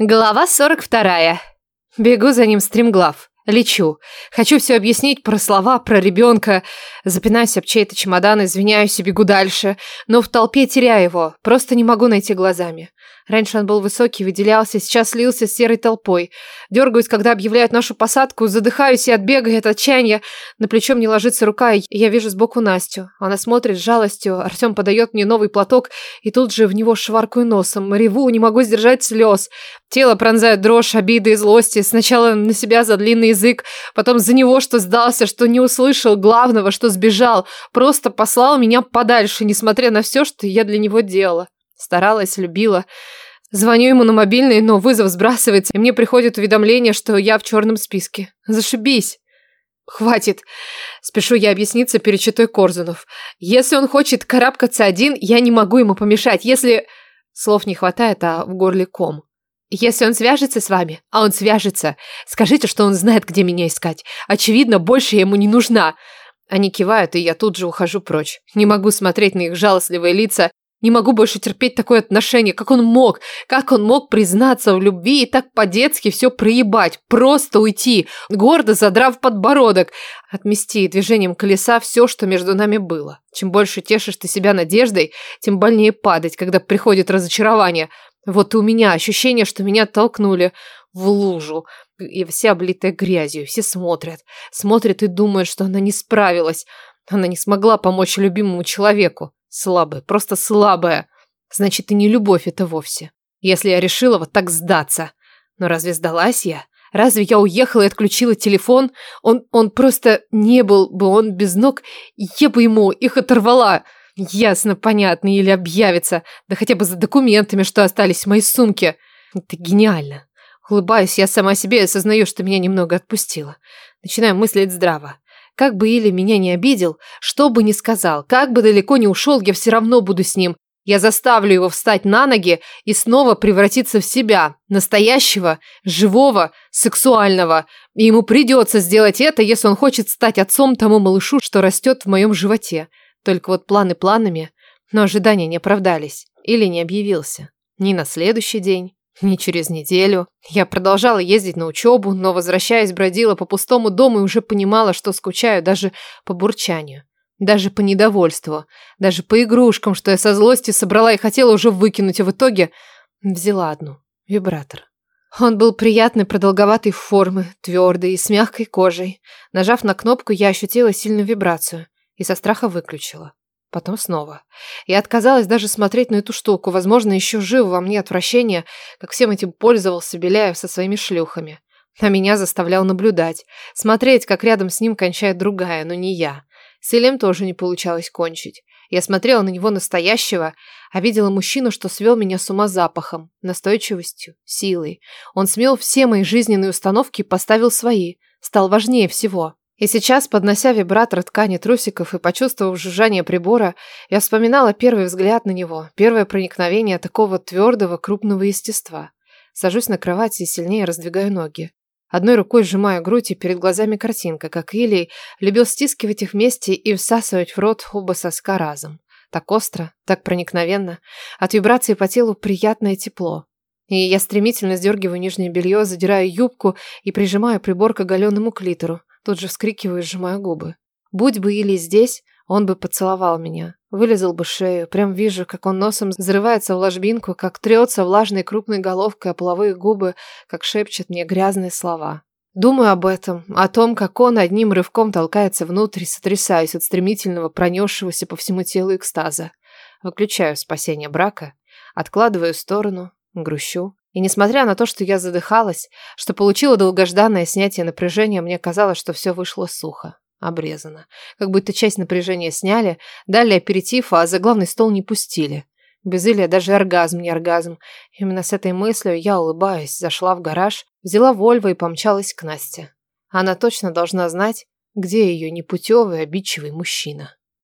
Глава 42. Бегу за ним стремглав. Лечу. Хочу все объяснить про слова, про ребенка. Запинаюсь об чей-то чемодан, извиняюсь и бегу дальше. Но в толпе теряю его. Просто не могу найти глазами. Раньше он был высокий, выделялся, сейчас слился с серой толпой. Дергаюсь, когда объявляют нашу посадку, задыхаюсь и от бега, и от отчаяния. На плечо мне ложится рука, и я вижу сбоку Настю. Она смотрит с жалостью, Артем подает мне новый платок, и тут же в него шваркаю носом. Реву, не могу сдержать слез. Тело пронзает дрожь, обиды и злости. Сначала на себя за длинный язык, потом за него, что сдался, что не услышал главного, что сбежал. Просто послал меня подальше, несмотря на все, что я для него делала. Старалась, любила. Звоню ему на мобильный, но вызов сбрасывается, и мне приходит уведомление, что я в черном списке. Зашибись. Хватит. Спешу я объясниться перед читой Корзунов. Если он хочет карабкаться один, я не могу ему помешать. Если... Слов не хватает, а в горле ком. Если он свяжется с вами, а он свяжется, скажите, что он знает, где меня искать. Очевидно, больше я ему не нужна. Они кивают, и я тут же ухожу прочь. Не могу смотреть на их жалостливые лица не могу больше терпеть такое отношение. Как он мог? Как он мог признаться в любви и так по-детски все проебать? Просто уйти, гордо задрав подбородок. Отмести движением колеса все, что между нами было. Чем больше тешишь ты себя надеждой, тем больнее падать, когда приходит разочарование. Вот и у меня ощущение, что меня толкнули в лужу. И все облитые грязью, все смотрят. Смотрят и думают, что она не справилась. Она не смогла помочь любимому человеку. Слабая, просто слабая. Значит, и не любовь это вовсе. Если я решила вот так сдаться. Но разве сдалась я? Разве я уехала и отключила телефон? Он, он просто не был бы он без ног, я бы ему их оторвала. Ясно, понятно, или объявится. Да хотя бы за документами, что остались в моей сумке. Это гениально. Улыбаюсь я сама себе и осознаю, что меня немного отпустило. Начинаю мыслить здраво. Как бы Или меня не обидел, что бы ни сказал, как бы далеко не ушел, я все равно буду с ним. Я заставлю его встать на ноги и снова превратиться в себя, настоящего, живого, сексуального. И ему придется сделать это, если он хочет стать отцом тому малышу, что растет в моем животе. Только вот планы планами, но ожидания не оправдались. Или не объявился. Ни на следующий день, не через неделю. Я продолжала ездить на учебу, но, возвращаясь, бродила по пустому дому и уже понимала, что скучаю даже по бурчанию. Даже по недовольству. Даже по игрушкам, что я со злости собрала и хотела уже выкинуть, а в итоге взяла одну. Вибратор. Он был приятной, продолговатой формы, твердый и с мягкой кожей. Нажав на кнопку, я ощутила сильную вибрацию и со страха выключила. Потом снова. Я отказалась даже смотреть на эту штуку. Возможно, еще живо во мне отвращение, как всем этим пользовался Беляев со своими шлюхами. А меня заставлял наблюдать. Смотреть, как рядом с ним кончает другая, но не я. С Илем тоже не получалось кончить. Я смотрела на него настоящего, а видела мужчину, что свел меня с ума запахом, настойчивостью, силой. Он смел все мои жизненные установки и поставил свои. Стал важнее всего. И сейчас, поднося вибратор ткани трусиков и почувствовав жужжание прибора, я вспоминала первый взгляд на него, первое проникновение такого твердого, крупного естества. Сажусь на кровати и сильнее раздвигаю ноги. Одной рукой сжимаю грудь, и перед глазами картинка, как Илий любил стискивать их вместе и всасывать в рот оба соска разом. Так остро, так проникновенно. От вибрации по телу приятное тепло. И я стремительно сдергиваю нижнее белье, задираю юбку и прижимаю прибор к оголенному клитору. Тут же вскрикиваю и сжимаю губы. Будь бы или здесь, он бы поцеловал меня. Вылезал бы шею. Прям вижу, как он носом взрывается в ложбинку, как трется влажной крупной головкой о половые губы, как шепчет мне грязные слова. Думаю об этом, о том, как он одним рывком толкается внутрь, сотрясаясь от стремительного, пронесшегося по всему телу экстаза. Выключаю спасение брака, откладываю в сторону, грущу. И несмотря на то, что я задыхалась, что получила долгожданное снятие напряжения, мне казалось, что все вышло сухо, обрезано. Как будто часть напряжения сняли, дали аперитив, а за главный стол не пустили. Без Илья даже оргазм не оргазм. Именно с этой мыслью я, улыбаясь, зашла в гараж, взяла Вольво и помчалась к Насте. Она точно должна знать, где ее непутевый, обидчивый мужчина.